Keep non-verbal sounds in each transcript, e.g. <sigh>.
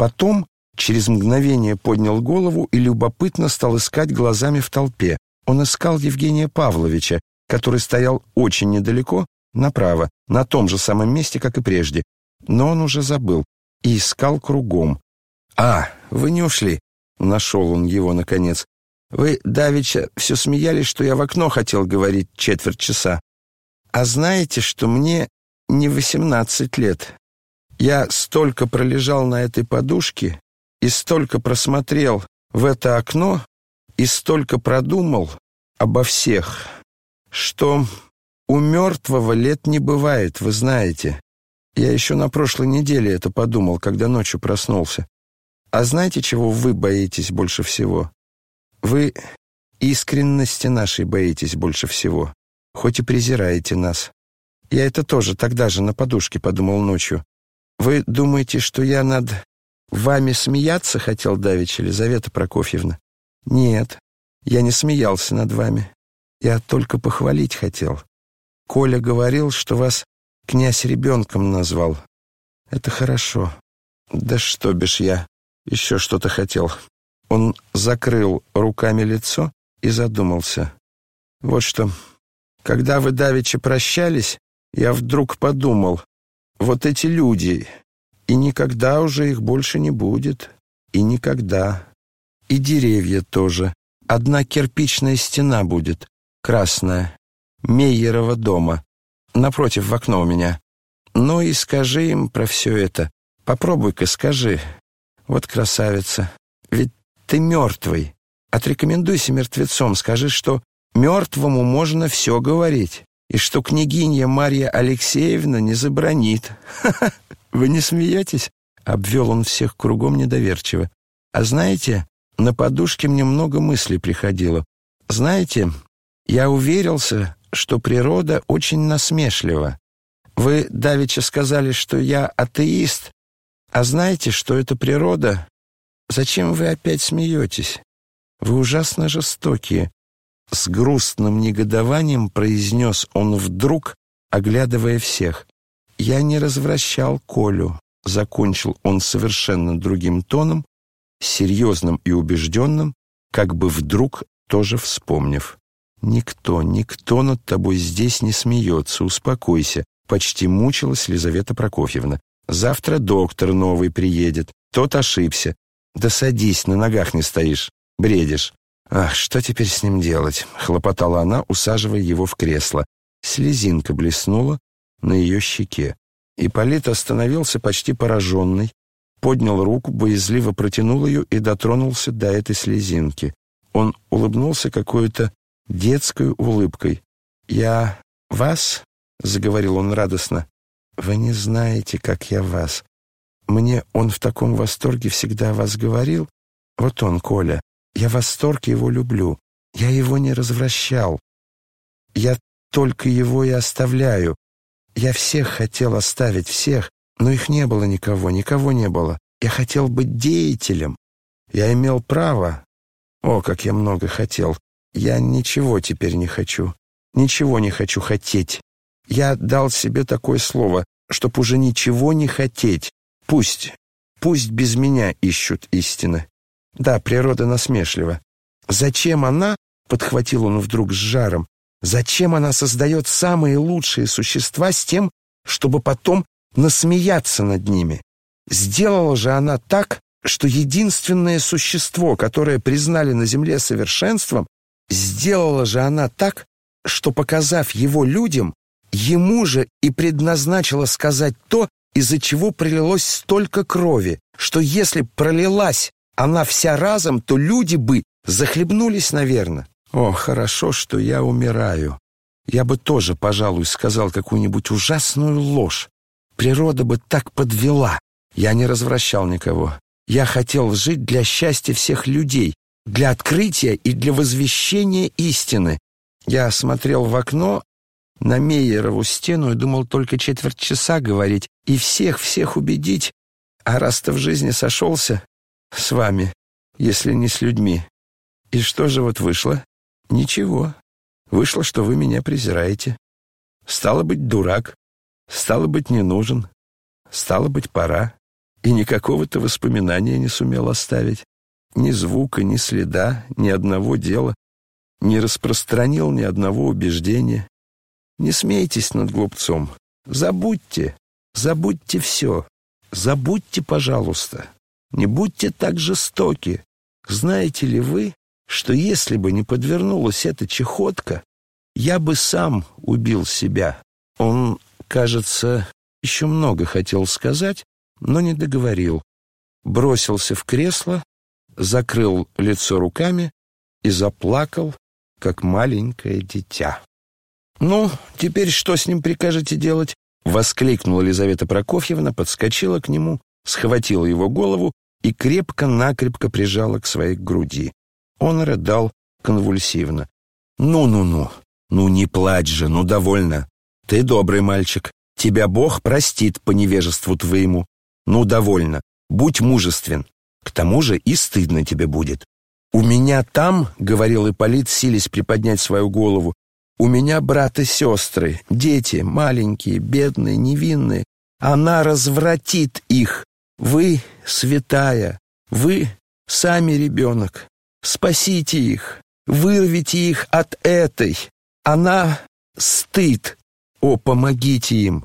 Потом через мгновение поднял голову и любопытно стал искать глазами в толпе. Он искал Евгения Павловича, который стоял очень недалеко, направо, на том же самом месте, как и прежде. Но он уже забыл и искал кругом. «А, вы не ушли?» — нашел он его, наконец. «Вы, Давича, все смеялись, что я в окно хотел говорить четверть часа. А знаете, что мне не восемнадцать лет? Я столько пролежал на этой подушке и столько просмотрел в это окно и столько продумал обо всех, что у мертвого лет не бывает, вы знаете. Я еще на прошлой неделе это подумал, когда ночью проснулся. А знаете, чего вы боитесь больше всего? Вы искренности нашей боитесь больше всего, хоть и презираете нас. Я это тоже тогда же на подушке подумал ночью. Вы думаете, что я над вами смеяться хотел давечь, Елизавета Прокофьевна? Нет, я не смеялся над вами. Я только похвалить хотел. Коля говорил, что вас князь ребенком назвал. Это хорошо. Да что бишь я еще что-то хотел. Он закрыл руками лицо и задумался. Вот что, когда вы давеча прощались, я вдруг подумал, вот эти люди, и никогда уже их больше не будет, и никогда. И деревья тоже. Одна кирпичная стена будет, красная, Мейерова дома, напротив в окно у меня. Ну и скажи им про все это. Попробуй-ка скажи. Вот красавица. Ведь ты мертвый. Отрекомендуйся мертвецом. Скажи, что мертвому можно все говорить. И что княгиня Марья Алексеевна не забронит. <laughs> Вы не смеетесь? Обвел он всех кругом недоверчиво. А знаете, на подушке мне много мыслей приходило. Знаете, я уверился, что природа очень насмешлива. Вы давеча сказали, что я атеист, а знаете, что это природа? Зачем вы опять смеетесь? Вы ужасно жестокие. С грустным негодованием произнес он вдруг, оглядывая всех. Я не развращал Колю, закончил он совершенно другим тоном, серьезным и убежденным, как бы вдруг тоже вспомнив. «Никто, никто над тобой здесь не смеется, успокойся», почти мучилась Лизавета Прокофьевна. «Завтра доктор новый приедет. Тот ошибся. Да садись, на ногах не стоишь. Бредишь». «Ах, что теперь с ним делать?» — хлопотала она, усаживая его в кресло. Слезинка блеснула на ее щеке. Ипполит остановился почти пораженный, поднял руку, боязливо протянул ее и дотронулся до этой слезинки. Он улыбнулся какой-то детской улыбкой. «Я вас?» — заговорил он радостно. «Вы не знаете, как я вас. Мне он в таком восторге всегда о вас говорил. Вот он, Коля. Я в восторге его люблю. Я его не развращал. Я только его и оставляю. Я всех хотел оставить, всех, но их не было никого, никого не было. Я хотел быть деятелем. Я имел право. О, как я много хотел. Я ничего теперь не хочу. Ничего не хочу хотеть. Я дал себе такое слово, чтоб уже ничего не хотеть. Пусть, пусть без меня ищут истины. Да, природа насмешлива. Зачем она, подхватил он вдруг с жаром, зачем она создает самые лучшие существа с тем, чтобы потом насмеяться над ними? Сделала же она так, что единственное существо, которое признали на Земле совершенством, Сделала же она так, что, показав его людям, ему же и предназначила сказать то, из-за чего пролилось столько крови, что если пролилась она вся разом, то люди бы захлебнулись, наверное. О, хорошо, что я умираю. Я бы тоже, пожалуй, сказал какую-нибудь ужасную ложь. Природа бы так подвела. Я не развращал никого. Я хотел жить для счастья всех людей, для открытия и для возвещения истины. Я смотрел в окно на Мейерову стену и думал только четверть часа говорить и всех-всех убедить, а раз-то в жизни сошелся с вами, если не с людьми. И что же вот вышло? Ничего. Вышло, что вы меня презираете. Стало быть, дурак. Стало быть, не нужен. Стало быть, пора. и никакого-то воспоминания не сумел оставить. Ни звука, ни следа, ни одного дела. Не распространил ни одного убеждения. Не смейтесь над глупцом. Забудьте, забудьте все. Забудьте, пожалуйста. Не будьте так жестоки. Знаете ли вы, что если бы не подвернулась эта чехотка, я бы сам убил себя. Он, кажется, еще много хотел сказать, но не договорил. Бросился в кресло, закрыл лицо руками и заплакал, как маленькое дитя. «Ну, теперь что с ним прикажете делать?» — воскликнула Елизавета Прокофьевна, подскочила к нему, схватила его голову и крепко-накрепко прижала к своей груди. Он рыдал конвульсивно. «Ну-ну-ну, ну не плачь же, ну довольно. Ты добрый мальчик, тебя Бог простит по невежеству твоему. Ну довольно, будь мужествен. К тому же и стыдно тебе будет. «У меня там, — говорил Ипполит, силясь приподнять свою голову, — у меня брат и сестры, дети, маленькие, бедные, невинные. Она развратит их. Вы — святая, вы — сами ребенок. Спасите их, вырвите их от этой. Она — стыд. О, помогите им.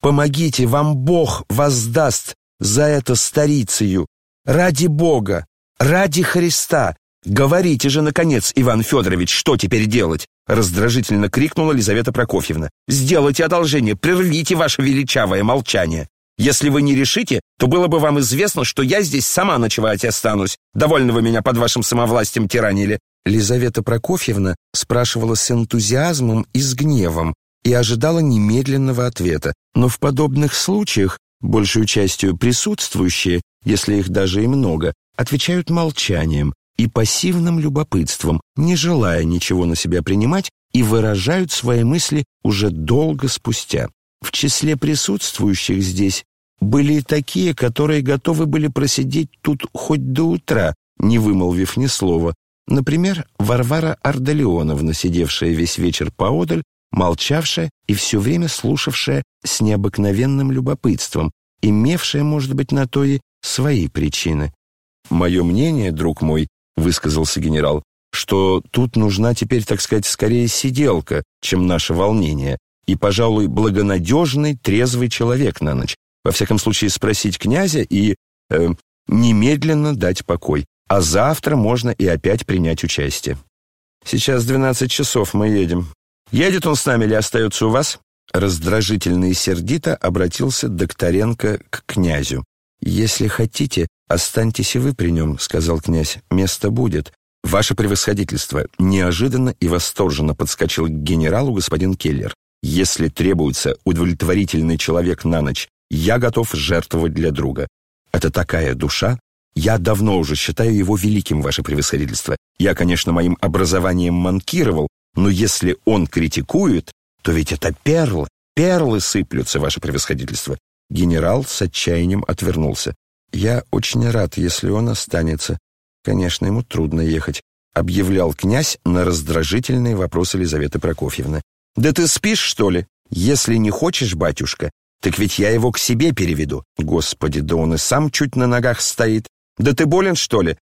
Помогите, вам Бог воздаст за это старицею. Ради Бога, ради Христа. Говорите же, наконец, Иван Федорович, что теперь делать? Раздражительно крикнула Лизавета Прокофьевна. Сделайте одолжение, прервите ваше величавое молчание. Если вы не решите, то было бы вам известно, что я здесь сама ночевать останусь. Довольно вы меня под вашим самовластием тиранили». Лизавета Прокофьевна спрашивала с энтузиазмом и с гневом и ожидала немедленного ответа. Но в подобных случаях большую частью присутствующие, если их даже и много, отвечают молчанием и пассивным любопытством, не желая ничего на себя принимать и выражают свои мысли уже долго спустя. В числе присутствующих здесь были и такие, которые готовы были просидеть тут хоть до утра, не вымолвив ни слова. Например, Варвара Ардалионовна, сидевшая весь вечер поодаль, молчавшая и все время слушавшая с необыкновенным любопытством, имевшая, может быть, на то и свои причины. «Мое мнение, друг мой», — высказался генерал, «что тут нужна теперь, так сказать, скорее сиделка, чем наше волнение и, пожалуй, благонадежный, трезвый человек на ночь. Во всяком случае, спросить князя и э, немедленно дать покой. А завтра можно и опять принять участие. Сейчас 12 часов, мы едем. Едет он с нами или остается у вас? Раздражительно и сердито обратился Докторенко к князю. «Если хотите, останьтесь и вы при нем», — сказал князь. «Место будет». «Ваше превосходительство!» Неожиданно и восторженно подскочил к генералу господин Келлер. Если требуется удовлетворительный человек на ночь, я готов жертвовать для друга. Это такая душа. Я давно уже считаю его великим, ваше превосходительство. Я, конечно, моим образованием манкировал, но если он критикует, то ведь это перлы, перлы сыплются, ваше превосходительство. Генерал с отчаянием отвернулся. Я очень рад, если он останется. Конечно, ему трудно ехать, объявлял князь на раздражительные вопросы Елизаветы Прокофьевны. «Да ты спишь, что ли? Если не хочешь, батюшка, так ведь я его к себе переведу. Господи, да он и сам чуть на ногах стоит. Да ты болен, что ли?»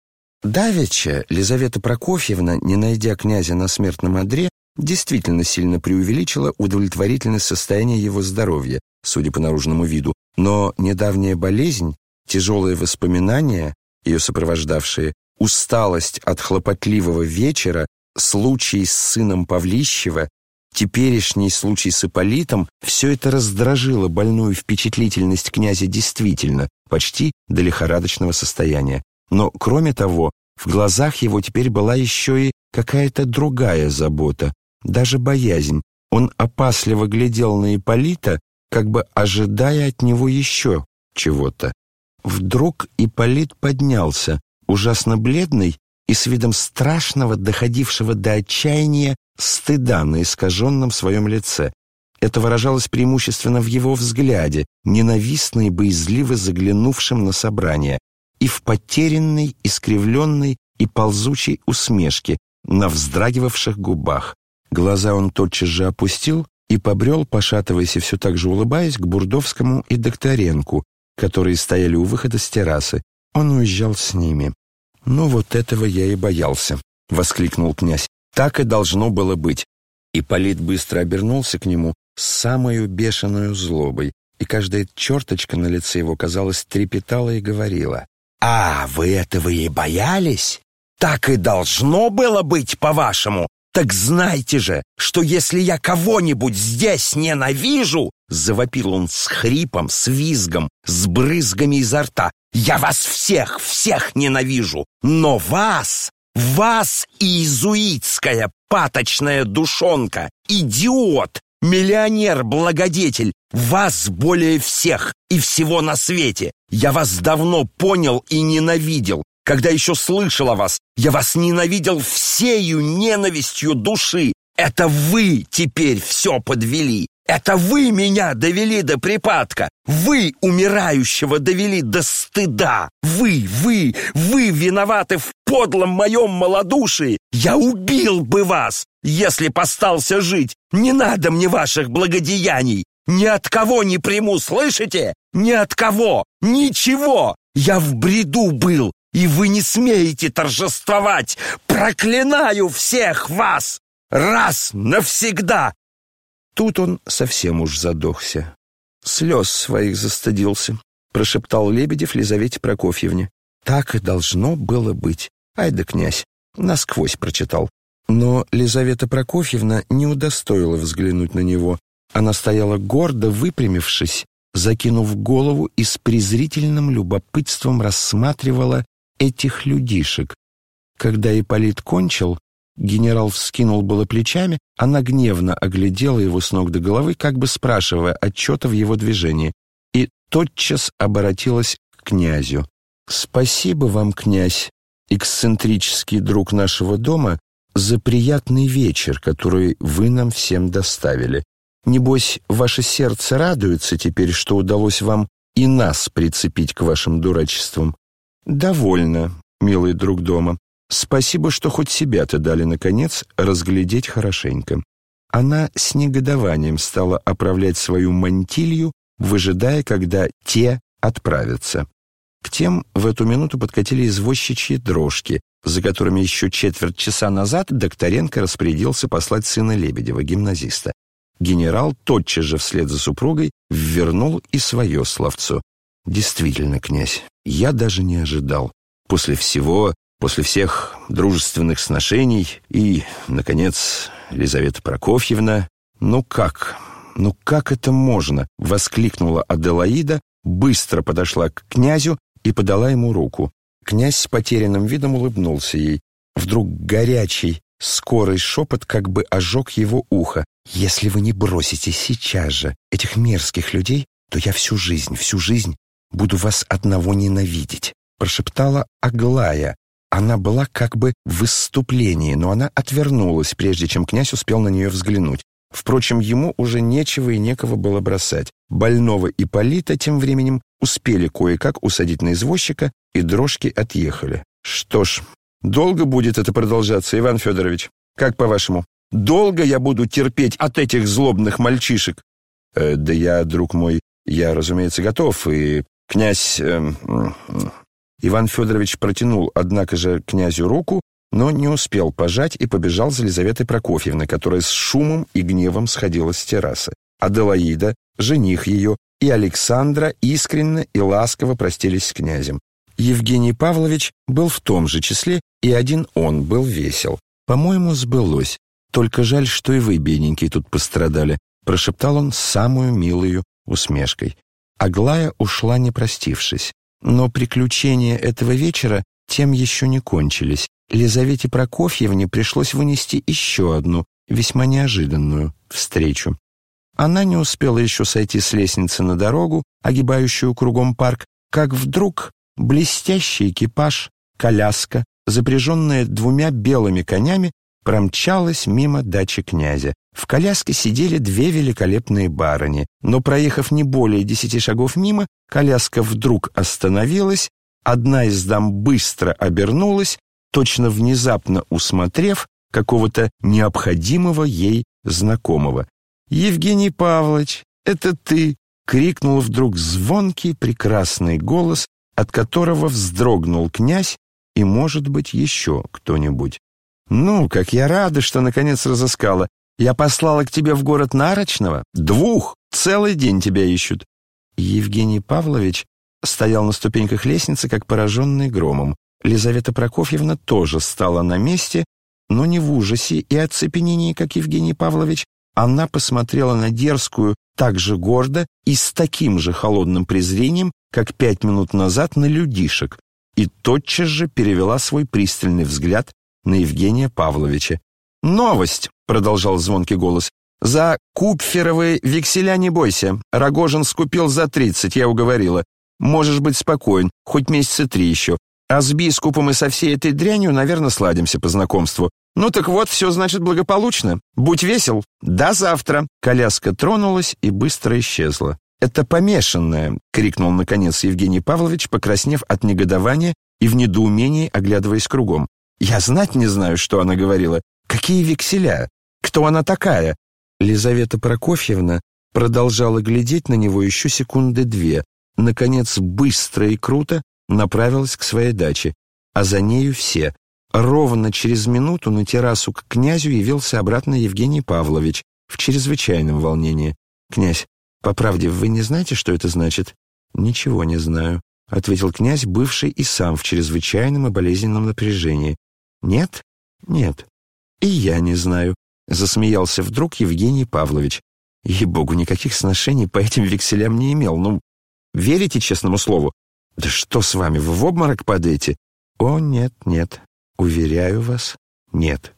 Давеча Лизавета Прокофьевна, не найдя князя на смертном одре, действительно сильно преувеличила удовлетворительность состояния его здоровья, судя по наружному виду, но недавняя болезнь, тяжелые воспоминания, ее сопровождавшие, усталость от хлопотливого вечера, случай с сыном Павлищева Теперешний случай с Ипполитом все это раздражило больную впечатлительность князя действительно, почти до лихорадочного состояния. Но, кроме того, в глазах его теперь была еще и какая-то другая забота, даже боязнь. Он опасливо глядел на Ипполита, как бы ожидая от него еще чего-то. Вдруг Ипполит поднялся, ужасно бледный и с видом страшного, доходившего до отчаяния, стыда на искаженном своем лице. Это выражалось преимущественно в его взгляде, ненавистно и боязливо заглянувшем на собрание, и в потерянной, искривленной и ползучей усмешке на вздрагивавших губах. Глаза он тотчас же опустил и побрел, пошатываясь и все так же улыбаясь, к Бурдовскому и Докторенку, которые стояли у выхода с террасы. Он уезжал с ними. «Ну вот этого я и боялся», — воскликнул князь. «Так и должно было быть». Ипполит быстро обернулся к нему с самою бешеную злобой, и каждая черточка на лице его, казалось, трепетала и говорила. «А, вы этого и боялись? Так и должно было быть, по-вашему? Так знайте же, что если я кого-нибудь здесь ненавижу, завопил он с хрипом, с визгом, с брызгами изо рта, я вас всех, всех ненавижу, но вас, вас, иезуитская паточная душонка, идиот, миллионер-благодетель, вас более всех и всего на свете. Я вас давно понял и ненавидел, когда еще слышал о вас, я вас ненавидел всею ненавистью души. Это вы теперь все подвели. Это вы меня довели до припадка. Вы умирающего довели до стыда. Вы, вы, вы виноваты в подлом моем малодушии. Я убил бы вас, если постался жить. Не надо мне ваших благодеяний. Ни от кого не приму, слышите? Ни от кого. Ничего. Я в бреду был, и вы не смеете торжествовать! Проклинаю всех вас! Раз навсегда!» Тут он совсем уж задохся. Слез своих застыдился, прошептал Лебедев Лизавете Прокофьевне. Так и должно было быть. Ай да князь, насквозь прочитал. Но Лизавета Прокофьевна не удостоила взглянуть на него. Она стояла гордо, выпрямившись, закинув голову и с презрительным любопытством рассматривала этих людишек. Когда Ипполит кончил, генерал вскинул было плечами, она гневно оглядела его с ног до головы, как бы спрашивая отчета в его движении, и тотчас обратилась к князю. «Спасибо вам, князь, эксцентрический друг нашего дома, за приятный вечер, который вы нам всем доставили. Небось, ваше сердце радуется теперь, что удалось вам и нас прицепить к вашим дурачествам. «Довольно, милый друг дома. Спасибо, что хоть себя-то дали, наконец, разглядеть хорошенько». Она с негодованием стала оправлять свою мантилью, выжидая, когда те отправятся. К тем в эту минуту подкатили извозчичьи дрожки, за которыми еще четверть часа назад Докторенко распорядился послать сына Лебедева, гимназиста. Генерал тотчас же вслед за супругой ввернул и свое словцо. Действительно, князь, я даже не ожидал. После всего, после всех дружественных сношений и, наконец, Елизавета Прокофьевна, ну как, ну как это можно? Воскликнула Аделаида, быстро подошла к князю и подала ему руку. Князь с потерянным видом улыбнулся ей. Вдруг горячий, скорый шепот как бы ожег его ухо. «Если вы не бросите сейчас же этих мерзких людей, то я всю жизнь, всю жизнь буду вас одного ненавидеть», прошептала Аглая. Она была как бы в выступлении, но она отвернулась, прежде чем князь успел на нее взглянуть. Впрочем, ему уже нечего и некого было бросать. Больного Ипполита тем временем успели кое-как усадить на извозчика, и дрожки отъехали. «Что ж, долго будет это продолжаться, Иван Федорович? Как по-вашему? Долго я буду терпеть от этих злобных мальчишек?» э, «Да я, друг мой, я, разумеется, готов, и Князь... Э, Иван Федорович протянул, однако же, князю руку, но не успел пожать и побежал за Елизаветой Прокофьевной, которая с шумом и гневом сходила с террасы. Аделаида, жених ее, и Александра искренне и ласково простились с князем. Евгений Павлович был в том же числе, и один он был весел. «По-моему, сбылось. Только жаль, что и вы, бедненькие, тут пострадали», прошептал он самую милою усмешкой. Аглая ушла не простившись. Но приключения этого вечера тем еще не кончились. Лизавете Прокофьевне пришлось вынести еще одну, весьма неожиданную, встречу. Она не успела еще сойти с лестницы на дорогу, огибающую кругом парк, как вдруг блестящий экипаж, коляска, запряженная двумя белыми конями, промчалась мимо дачи князя. В коляске сидели две великолепные барыни, но, проехав не более десяти шагов мимо, коляска вдруг остановилась, одна из дам быстро обернулась, точно внезапно усмотрев какого-то необходимого ей знакомого. «Евгений Павлович, это ты! крикнул вдруг звонкий прекрасный голос, от которого вздрогнул князь и, может быть, еще кто-нибудь. «Ну, как я рада, что наконец разыскала. Я послала к тебе в город Нарочного. Двух! Целый день тебя ищут». Евгений Павлович стоял на ступеньках лестницы, как пораженный громом. Лизавета Прокофьевна тоже стала на месте, но не в ужасе и оцепенении, как Евгений Павлович. Она посмотрела на дерзкую так же гордо и с таким же холодным презрением, как пять минут назад на людишек, и тотчас же перевела свой пристальный взгляд на Евгения Павловича. «Новость!» — продолжал звонкий голос. «За купферовые векселя не бойся. Рогожин скупил за тридцать, я уговорила. Можешь быть спокоен, хоть месяца три еще. А с бискупом и со всей этой дрянью, наверное, сладимся по знакомству. Ну так вот, все значит благополучно. Будь весел. До завтра. Коляска тронулась и быстро исчезла. «Это помешанное!» — крикнул, наконец, Евгений Павлович, покраснев от негодования и в недоумении оглядываясь кругом. «Я знать не знаю, что она говорила. Какие векселя? Кто она такая?» Лизавета Прокофьевна продолжала глядеть на него еще секунды две. Наконец, быстро и круто направилась к своей даче, а за нею все. Ровно через минуту на террасу к князю явился обратно Евгений Павлович в чрезвычайном волнении. «Князь, по правде, вы не знаете, что это значит?» «Ничего не знаю», — ответил князь, бывший и сам в чрезвычайном и болезненном напряжении. «Нет? Нет. И я не знаю», — засмеялся вдруг Евгений Павлович. «Ей-богу, никаких сношений по этим векселям не имел. Ну, верите честному слову?» «Да что с вами, вы в обморок падаете?» «О, нет, нет, уверяю вас, нет».